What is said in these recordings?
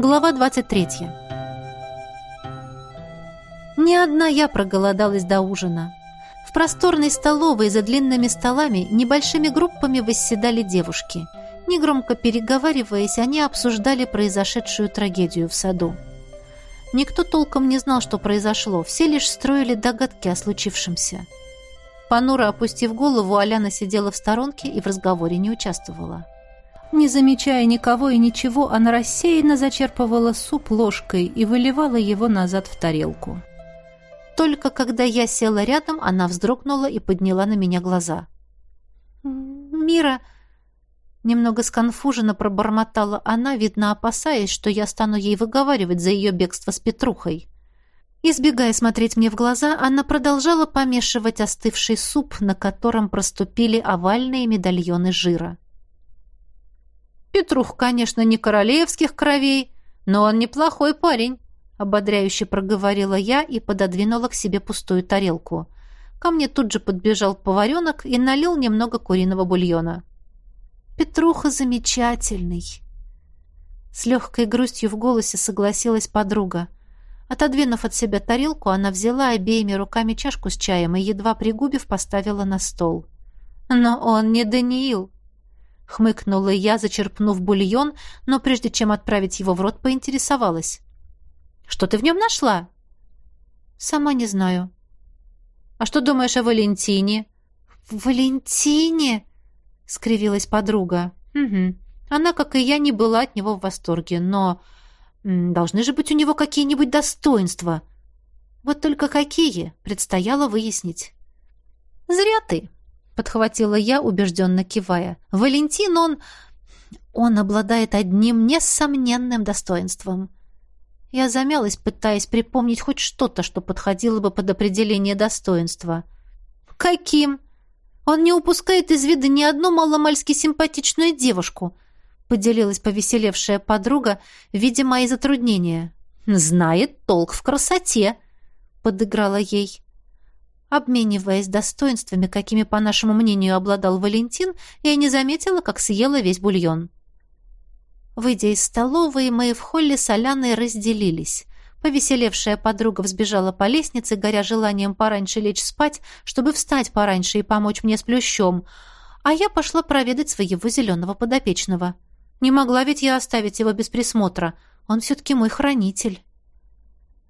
Глава 23. Не одна я проголодалась до ужина. В просторной столовой за длинными столами небольшими группами восседали девушки. Негромко переговариваясь, они обсуждали произошедшую трагедию в саду. Никто толком не знал, что произошло, все лишь строили догадки о случившемся. Понуро опустив голову, Аляна сидела в сторонке и в разговоре не участвовала. Не замечая никого и ничего, она рассеянно зачерпывала суп ложкой и выливала его назад в тарелку. Только когда я села рядом, она вздрогнула и подняла на меня глаза. «Мира...» Немного сконфуженно пробормотала она, видно опасаясь, что я стану ей выговаривать за ее бегство с Петрухой. Избегая смотреть мне в глаза, она продолжала помешивать остывший суп, на котором проступили овальные медальоны жира. «Петрух, конечно, не королевских кровей, но он неплохой парень», — ободряюще проговорила я и пододвинула к себе пустую тарелку. Ко мне тут же подбежал поваренок и налил немного куриного бульона. «Петруха замечательный!» С легкой грустью в голосе согласилась подруга. Отодвинув от себя тарелку, она взяла обеими руками чашку с чаем и, едва пригубив, поставила на стол. «Но он не Даниил!» Хмыкнула я, зачерпнув бульон, но прежде чем отправить его в рот, поинтересовалась. «Что ты в нем нашла?» «Сама не знаю». «А что думаешь о Валентине?» «Валентине?» — скривилась подруга. «Угу. Она, как и я, не была от него в восторге, но должны же быть у него какие-нибудь достоинства. Вот только какие, предстояло выяснить». «Зря ты», подхватила я, убежденно кивая. Валентин, он... Он обладает одним несомненным достоинством. Я замялась, пытаясь припомнить хоть что-то, что подходило бы под определение достоинства. «Каким?» «Он не упускает из вида ни одну маломальски симпатичную девушку», поделилась повеселевшая подруга, видя мои затруднения. «Знает толк в красоте», — подыграла ей. Обмениваясь достоинствами, какими, по нашему мнению, обладал Валентин, я не заметила, как съела весь бульон. Выйдя из столовой, мы в холле с Аляной разделились. Повеселевшая подруга взбежала по лестнице, горя желанием пораньше лечь спать, чтобы встать пораньше и помочь мне с плющом, а я пошла проведать своего зеленого подопечного. Не могла ведь я оставить его без присмотра. Он все-таки мой хранитель.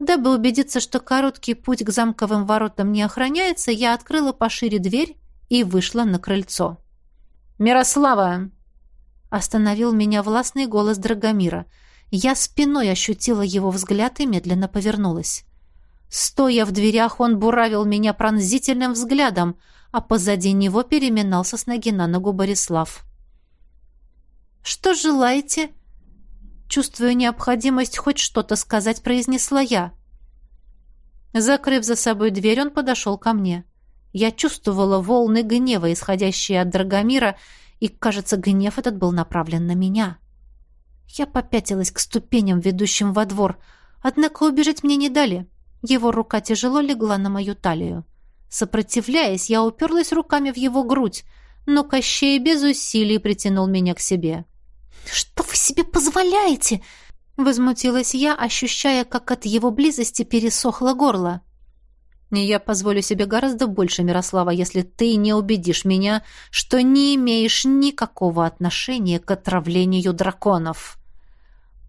Дабы убедиться, что короткий путь к замковым воротам не охраняется, я открыла пошире дверь и вышла на крыльцо. «Мирослава!» Остановил меня властный голос Драгомира. Я спиной ощутила его взгляд и медленно повернулась. Стоя в дверях, он буравил меня пронзительным взглядом, а позади него переминался с ноги на ногу Борислав. «Что желаете?» Чувствуя необходимость хоть что-то сказать, произнесла я. Закрыв за собой дверь, он подошел ко мне. Я чувствовала волны гнева, исходящие от Драгомира, и, кажется, гнев этот был направлен на меня. Я попятилась к ступеням, ведущим во двор, однако убежать мне не дали. Его рука тяжело легла на мою талию. Сопротивляясь, я уперлась руками в его грудь, но Кощей без усилий притянул меня к себе. «Что вы себе позволяете?» Возмутилась я, ощущая, как от его близости пересохло горло. «Я позволю себе гораздо больше, Мирослава, если ты не убедишь меня, что не имеешь никакого отношения к отравлению драконов».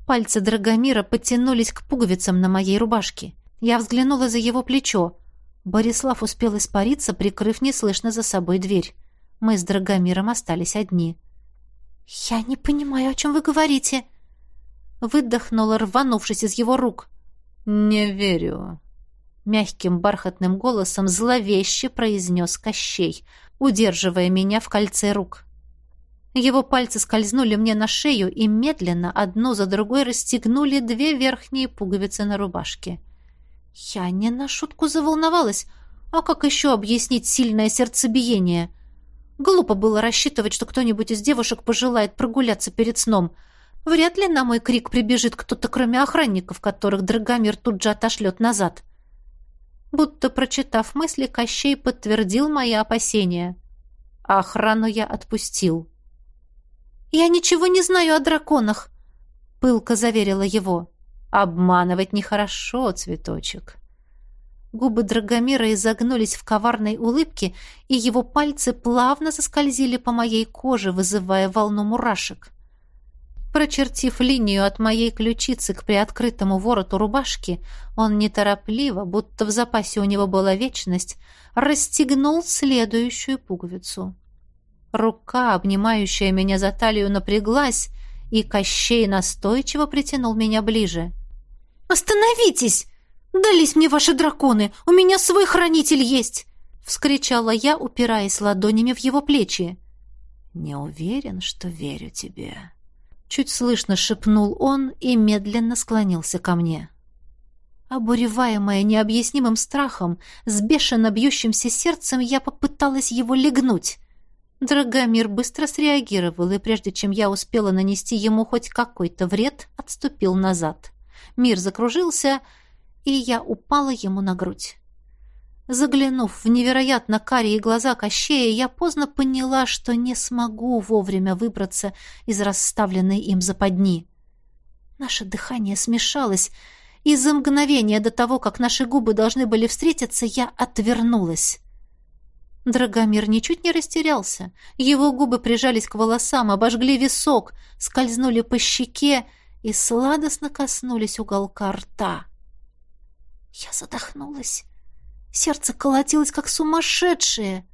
Пальцы Драгомира потянулись к пуговицам на моей рубашке. Я взглянула за его плечо. Борислав успел испариться, прикрыв неслышно за собой дверь. Мы с Драгомиром остались одни. — «Я не понимаю, о чем вы говорите?» Выдохнула, рванувшись из его рук. «Не верю», — мягким бархатным голосом зловеще произнес Кощей, удерживая меня в кольце рук. Его пальцы скользнули мне на шею и медленно, одну за другой, расстегнули две верхние пуговицы на рубашке. Я не на шутку заволновалась. А как еще объяснить сильное сердцебиение? — Глупо было рассчитывать, что кто-нибудь из девушек пожелает прогуляться перед сном. Вряд ли на мой крик прибежит кто-то, кроме охранников, которых Драгомир тут же отошлет назад. Будто прочитав мысли, Кощей подтвердил мои опасения. А охрану я отпустил. «Я ничего не знаю о драконах», Пылко заверила его. Обманывать нехорошо, цветочек. Губы Драгомира изогнулись в коварной улыбке, и его пальцы плавно заскользили по моей коже, вызывая волну мурашек. Прочертив линию от моей ключицы к приоткрытому вороту рубашки, он неторопливо, будто в запасе у него была вечность, расстегнул следующую пуговицу. Рука, обнимающая меня за талию, напряглась, и Кощей настойчиво притянул меня ближе. «Остановитесь! Дались мне ваши драконы! У меня свой хранитель есть!» — вскричала я, упираясь ладонями в его плечи. «Не уверен, что верю тебе», Чуть слышно шепнул он и медленно склонился ко мне. Обуреваемая необъяснимым страхом, с бешено бьющимся сердцем, я попыталась его легнуть. Драгомир быстро среагировал, и прежде чем я успела нанести ему хоть какой-то вред, отступил назад. Мир закружился, и я упала ему на грудь. Заглянув в невероятно карие глаза Кощея, я поздно поняла, что не смогу вовремя выбраться из расставленной им западни. Наше дыхание смешалось, и за мгновение до того, как наши губы должны были встретиться, я отвернулась. Драгомир ничуть не растерялся. Его губы прижались к волосам, обожгли висок, скользнули по щеке и сладостно коснулись уголка рта. Я задохнулась. Сердце колотилось, как сумасшедшее.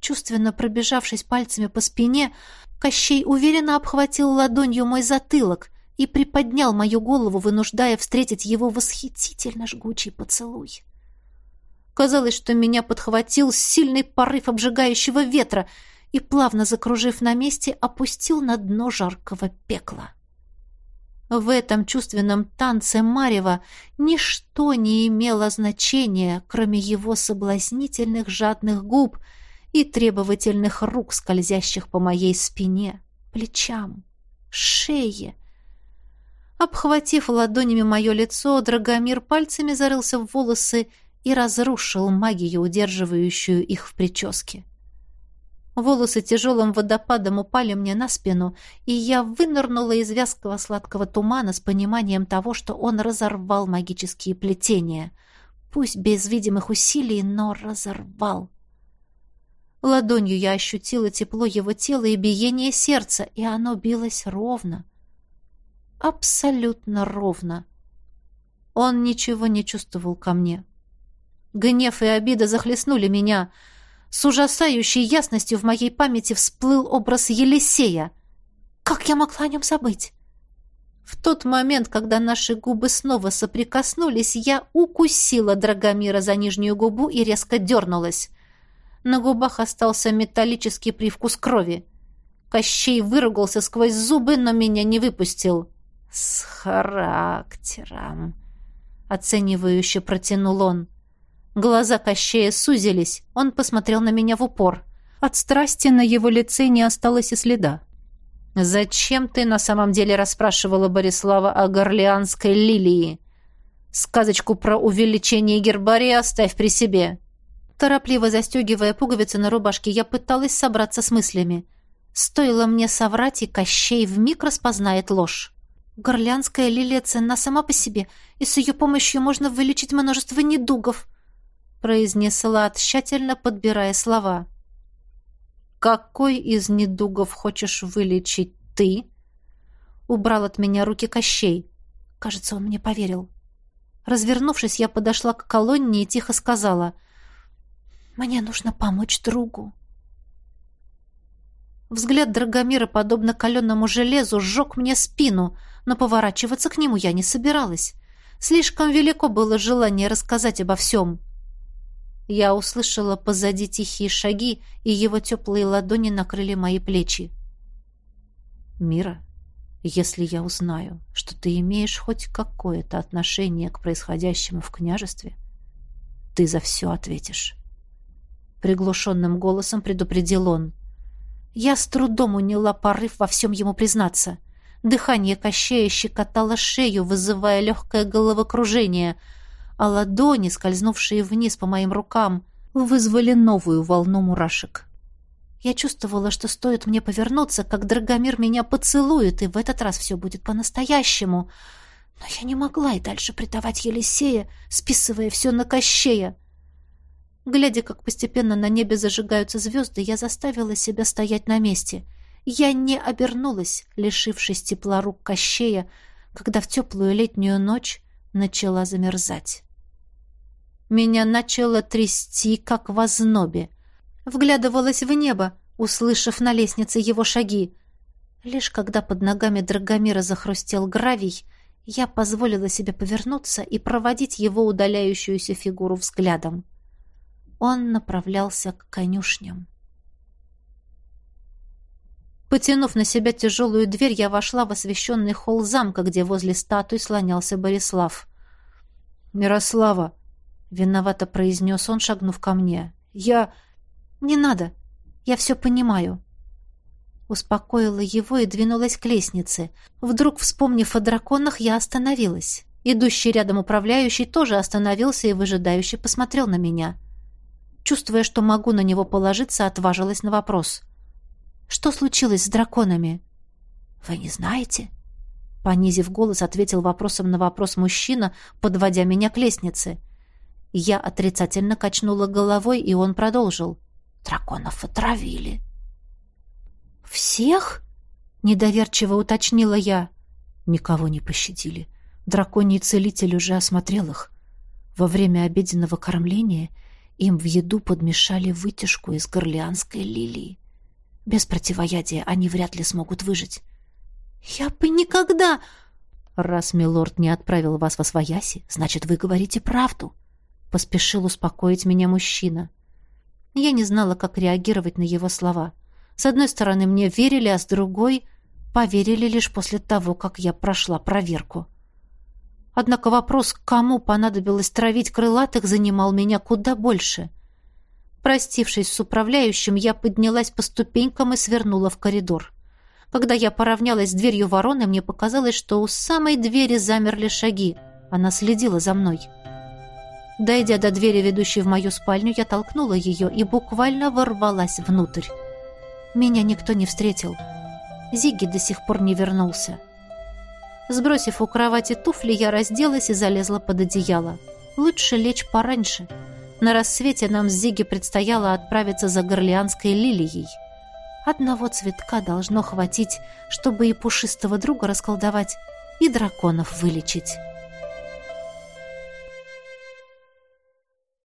Чувственно пробежавшись пальцами по спине, Кощей уверенно обхватил ладонью мой затылок и приподнял мою голову, вынуждая встретить его восхитительно жгучий поцелуй. Казалось, что меня подхватил сильный порыв обжигающего ветра и, плавно закружив на месте, опустил на дно жаркого пекла. В этом чувственном танце Марева ничто не имело значения, кроме его соблазнительных жадных губ и требовательных рук, скользящих по моей спине, плечам, шее. Обхватив ладонями мое лицо, Драгомир пальцами зарылся в волосы и разрушил магию, удерживающую их в прическе. Волосы тяжелым водопадом упали мне на спину, и я вынырнула из вязкого сладкого тумана с пониманием того, что он разорвал магические плетения. Пусть без видимых усилий, но разорвал. Ладонью я ощутила тепло его тела и биение сердца, и оно билось ровно. Абсолютно ровно. Он ничего не чувствовал ко мне. Гнев и обида захлестнули меня — с ужасающей ясностью в моей памяти всплыл образ Елисея. Как я могла о нем забыть? В тот момент, когда наши губы снова соприкоснулись, я укусила Драгомира за нижнюю губу и резко дернулась. На губах остался металлический привкус крови. Кощей выругался сквозь зубы, но меня не выпустил. «С характером», — оценивающе протянул он. Глаза Кощея сузились. Он посмотрел на меня в упор. От страсти на его лице не осталось и следа. «Зачем ты на самом деле расспрашивала Борислава о горлеанской лилии? Сказочку про увеличение гербария оставь при себе». Торопливо застегивая пуговицы на рубашке, я пыталась собраться с мыслями. Стоило мне соврать, и Кощей вмиг распознает ложь. Горлянская лилия ценна сама по себе, и с ее помощью можно вылечить множество недугов произнесла, тщательно подбирая слова. «Какой из недугов хочешь вылечить ты?» Убрал от меня руки Кощей. Кажется, он мне поверил. Развернувшись, я подошла к колонне и тихо сказала. «Мне нужно помочь другу». Взгляд Драгомира, подобно каленому железу, сжег мне спину, но поворачиваться к нему я не собиралась. Слишком велико было желание рассказать обо всем. Я услышала позади тихие шаги, и его теплые ладони накрыли мои плечи. «Мира, если я узнаю, что ты имеешь хоть какое-то отношение к происходящему в княжестве, ты за все ответишь». Приглушенным голосом предупредил он. Я с трудом уняла порыв во всем ему признаться. Дыхание Кощея щекотало шею, вызывая легкое головокружение — а ладони, скользнувшие вниз по моим рукам, вызвали новую волну мурашек. Я чувствовала, что стоит мне повернуться, как Драгомир меня поцелует, и в этот раз все будет по-настоящему. Но я не могла и дальше предавать Елисея, списывая все на Кощея. Глядя, как постепенно на небе зажигаются звезды, я заставила себя стоять на месте. Я не обернулась, лишившись тепла рук Кощея, когда в теплую летнюю ночь начала замерзать. Меня начало трясти, как в ознобе. Вглядывалась в небо, услышав на лестнице его шаги. Лишь когда под ногами Драгомира захрустел гравий, я позволила себе повернуться и проводить его удаляющуюся фигуру взглядом. Он направлялся к конюшням. Потянув на себя тяжелую дверь, я вошла в освещенный холл замка, где возле статуи слонялся Борислав. «Мирослава!» — виновато произнес он, шагнув ко мне. «Я...» «Не надо. Я все понимаю». Успокоила его и двинулась к лестнице. Вдруг, вспомнив о драконах, я остановилась. Идущий рядом управляющий тоже остановился и выжидающе посмотрел на меня. — Чувствуя, что могу на него положиться, отважилась на вопрос. «Что случилось с драконами?» «Вы не знаете?» Понизив голос, ответил вопросом на вопрос мужчина, подводя меня к лестнице. Я отрицательно качнула головой, и он продолжил. «Драконов отравили». «Всех?» — недоверчиво уточнила я. Никого не пощадили. Драконий целитель уже осмотрел их. Во время обеденного кормления им в еду подмешали вытяжку из горлеанской лилии. Без противоядия они вряд ли смогут выжить. «Я бы никогда...» «Раз милорд не отправил вас во свояси, значит, вы говорите правду», — поспешил успокоить меня мужчина. Я не знала, как реагировать на его слова. С одной стороны, мне верили, а с другой — поверили лишь после того, как я прошла проверку. Однако вопрос, кому понадобилось травить крылатых, занимал меня куда больше. Простившись с управляющим, я поднялась по ступенькам и свернула в коридор. Когда я поравнялась с дверью вороны, мне показалось, что у самой двери замерли шаги. Она следила за мной. Дойдя до двери, ведущей в мою спальню, я толкнула ее и буквально ворвалась внутрь. Меня никто не встретил. Зиги до сих пор не вернулся. Сбросив у кровати туфли, я разделась и залезла под одеяло. Лучше лечь пораньше. На рассвете нам с Зиги предстояло отправиться за горлеанской лилией. Одного цветка должно хватить, чтобы и пушистого друга расколдовать, и драконов вылечить.